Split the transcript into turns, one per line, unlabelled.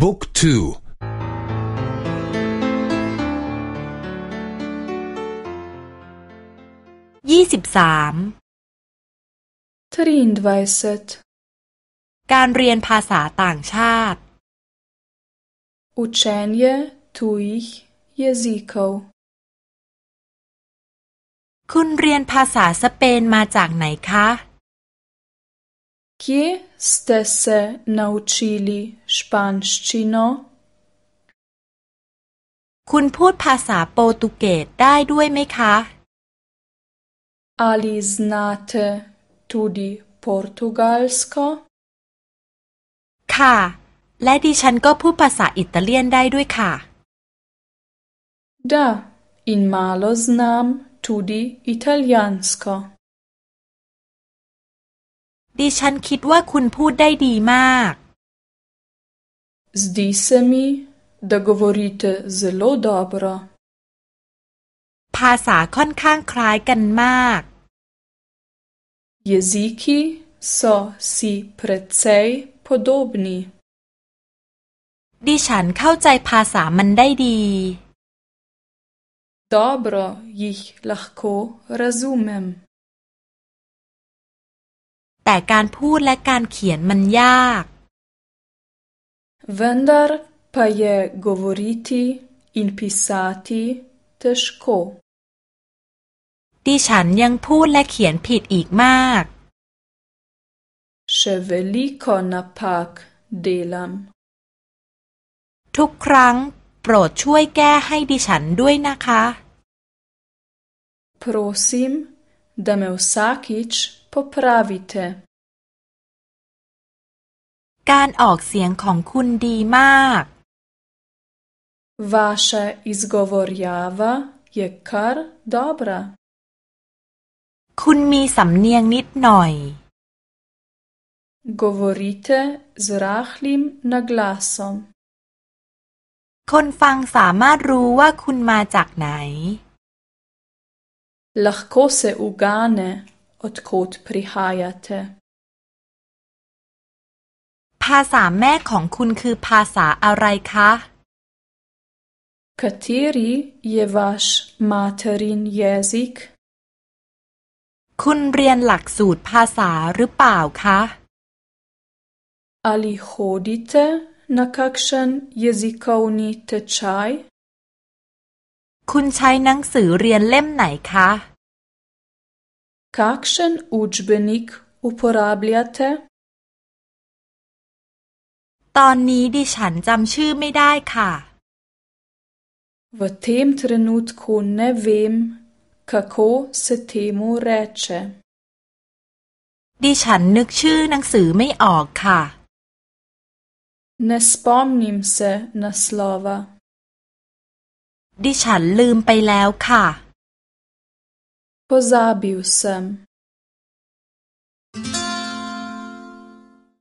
บุ๊กทู
ยี่สิบสาม
triindvajset
การเรียนภาษาต่างชาติ
učenje tujih jezikov
คุณเรียนภาษาสเปนมาจากไหนคะ
Kje ste se naučili španščino?
คุณพูดภาษาโปรตุเกสได้ด้วยไหมคะ
Ali znate tudi portugalsko?
ค่ะ และดิฉันก็พูดภาษาอิตาเลียนได้ด้วยค่ะ
Da, in malo znam tudi italijansko.
ดิฉันคิดว่าคุณพูดได้ดีมาก
Zdi se mi, da govorite zelo dobro.
ภาษาค่อนข้างคล้ายกันมาก
Jeziki so si precej podobni.
ดิฉันเข้าใจภาษามันได้ดี
Dobro jih lahko razumem.
แต่การพูดและการเขียนมันยาก
Vendar pa je govoriti in pisati težko.
ดิฉันยังพูดและเขียนผิดอีกมาก
Še veliko napak delam.
ทุกครั้ง โปรดช่วยแก้ให้ดิฉันด้วยนะคะ
Prosim, da me vsakič popravite.
การออกเสียงของคุณดีมาก
Vaša izgovorjava je kar dobra.
คุณมีสำเนียงนิดหน่อย
Govorite z rahlim naglasom.
คนฟังสามารถรู้ว่าคุณมาจากไหน
Lahko se ugane, odkot prihajate.
ภาษาแม่ของคุณคือภาษาอะไรคะ
Kateri je vaš materin jezik?
คุณเรียนหลักสูตรภาษาหรือเปล่าคะ
Ali hodite na kakšen jezikovni tečaj?
คุณใช้หนังสือเรียนเล่มไหนคะ
Kakšen učbenik uporabljate?
ตอนนี้ดิฉันจำชื่อไม่ได้ค่ะ
V tem trenutku ne vem, kako se temu reče.
ดิฉันนึกชื่อหนังสือไม่ออกค่ะ
Ne spomnim se naslova.
ดิฉันลืมไปแล้วค่ะ
Pozabil sem.